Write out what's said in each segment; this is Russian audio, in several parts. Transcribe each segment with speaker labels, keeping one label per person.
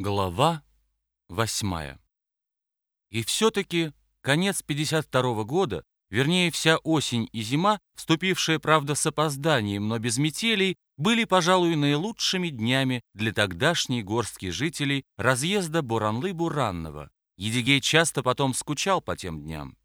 Speaker 1: Глава восьмая. И все-таки конец 52 года, вернее вся осень и зима, вступившие, правда, с опозданием, но без метелей, были, пожалуй, наилучшими днями для тогдашней горстки жителей разъезда Буранлы-Буранного. Едигей часто потом скучал по тем дням.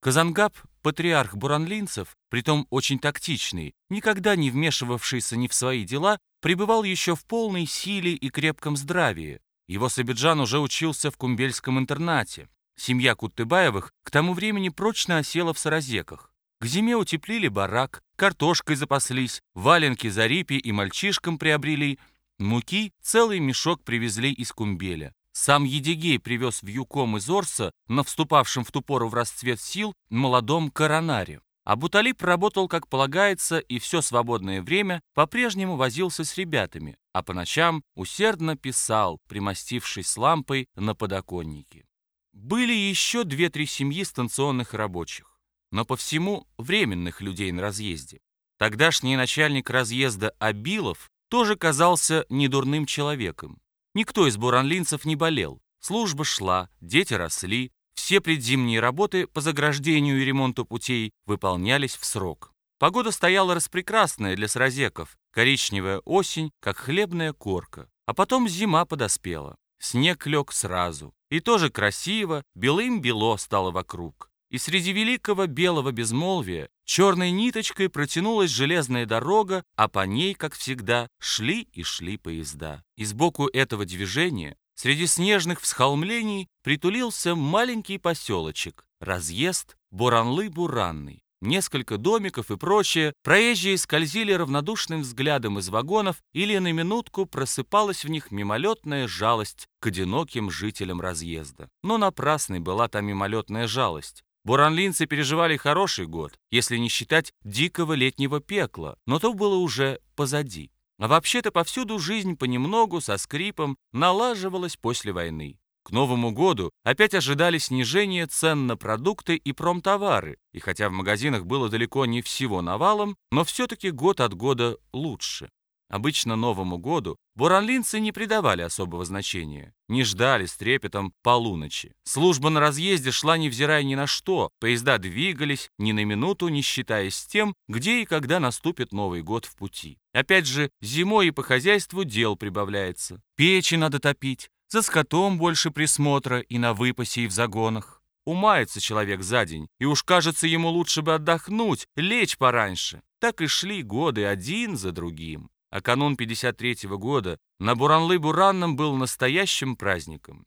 Speaker 1: Казангаб, патриарх буранлинцев, притом очень тактичный, никогда не вмешивавшийся ни в свои дела, пребывал еще в полной силе и крепком здравии. Его Сабиджан уже учился в кумбельском интернате. Семья Куттыбаевых к тому времени прочно осела в Саразеках. К зиме утеплили барак, картошкой запаслись, валенки за рипи и мальчишкам приобрели, муки целый мешок привезли из Кумбеля. Сам Едигей привез в Юком из Орса на вступавшем в ту пору в расцвет сил молодом коронаре. А Буталип работал, как полагается, и все свободное время по-прежнему возился с ребятами, а по ночам усердно писал, примостившись с лампой на подоконнике. Были еще две-три семьи станционных рабочих, но по всему временных людей на разъезде. Тогдашний начальник разъезда Абилов тоже казался недурным человеком. Никто из буранлинцев не болел. Служба шла, дети росли, все предзимние работы по заграждению и ремонту путей выполнялись в срок. Погода стояла распрекрасная для сразеков, коричневая осень, как хлебная корка. А потом зима подоспела. Снег лег сразу. И тоже красиво, белым-бело стало вокруг. И среди великого белого безмолвия черной ниточкой протянулась железная дорога, а по ней, как всегда, шли и шли поезда. И сбоку этого движения Среди снежных всхолмлений притулился маленький поселочек, разъезд Буранлы-Буранный. Несколько домиков и прочее, проезжие скользили равнодушным взглядом из вагонов или на минутку просыпалась в них мимолетная жалость к одиноким жителям разъезда. Но напрасной была та мимолетная жалость. Буранлинцы переживали хороший год, если не считать дикого летнего пекла, но то было уже позади. А вообще-то повсюду жизнь понемногу, со скрипом, налаживалась после войны. К Новому году опять ожидали снижения цен на продукты и промтовары, и хотя в магазинах было далеко не всего навалом, но все-таки год от года лучше. Обычно Новому году буранлинцы не придавали особого значения, не ждали с трепетом полуночи. Служба на разъезде шла невзирая ни на что, поезда двигались ни на минуту, не считаясь тем, где и когда наступит Новый год в пути. Опять же, зимой и по хозяйству дел прибавляется. Печи надо топить, за скотом больше присмотра и на выпасе и в загонах. Умается человек за день, и уж кажется ему лучше бы отдохнуть, лечь пораньше. Так и шли годы один за другим а канун 53-го года на Буранлы-Буранном был настоящим праздником.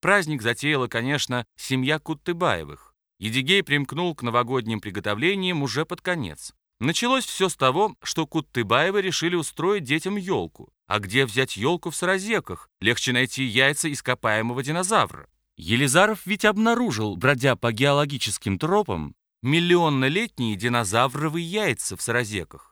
Speaker 1: Праздник затеяла, конечно, семья Куттыбаевых. Едигей примкнул к новогодним приготовлениям уже под конец. Началось все с того, что Куттыбаевы решили устроить детям елку. А где взять елку в Саразеках? Легче найти яйца ископаемого динозавра. Елизаров ведь обнаружил, бродя по геологическим тропам, миллионнолетние динозавровые яйца в Саразеках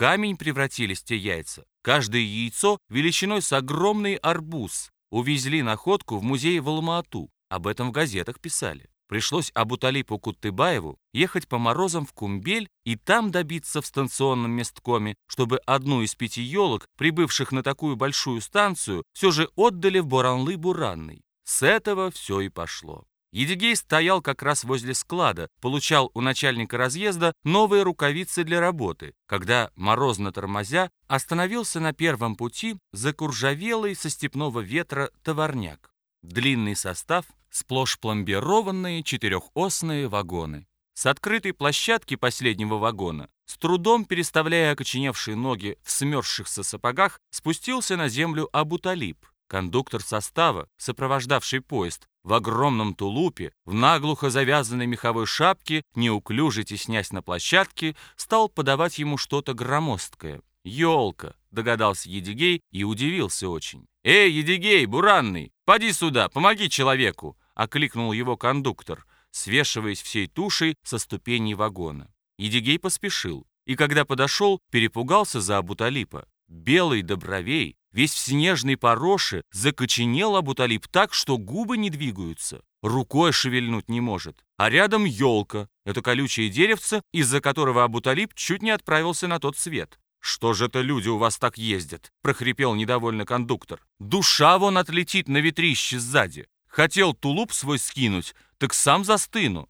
Speaker 1: камень превратились те яйца. Каждое яйцо величиной с огромный арбуз. Увезли находку в музей в Алма-Ату. Об этом в газетах писали. Пришлось Абуталипу Куттыбаеву ехать по морозам в Кумбель и там добиться в станционном месткоме, чтобы одну из пяти елок, прибывших на такую большую станцию, все же отдали в Буранлы-Буранный. С этого все и пошло. Едигей стоял как раз возле склада, получал у начальника разъезда новые рукавицы для работы, когда, морозно тормозя, остановился на первом пути закуржавелый со степного ветра товарняк. Длинный состав, сплошь пломбированные четырехосные вагоны. С открытой площадки последнего вагона, с трудом переставляя окоченевшие ноги в смерзшихся сапогах, спустился на землю Абуталип, кондуктор состава, сопровождавший поезд, в огромном тулупе, в наглухо завязанной меховой шапке, неуклюже теснясь на площадке, стал подавать ему что-то громоздкое. «Елка!» — догадался Едигей и удивился очень. «Эй, Едигей, буранный, поди сюда, помоги человеку!» — окликнул его кондуктор, свешиваясь всей тушей со ступеней вагона. Едигей поспешил, и когда подошел, перепугался за Абуталипа. Белый до бровей, Весь в снежной пороше закоченел Абуталип так, что губы не двигаются, рукой шевельнуть не может. А рядом елка, это колючее деревце, из-за которого Абуталип чуть не отправился на тот свет. «Что же это люди у вас так ездят?» — прохрипел недовольно кондуктор. «Душа вон отлетит на ветрище сзади. Хотел тулуп свой скинуть, так сам застыну».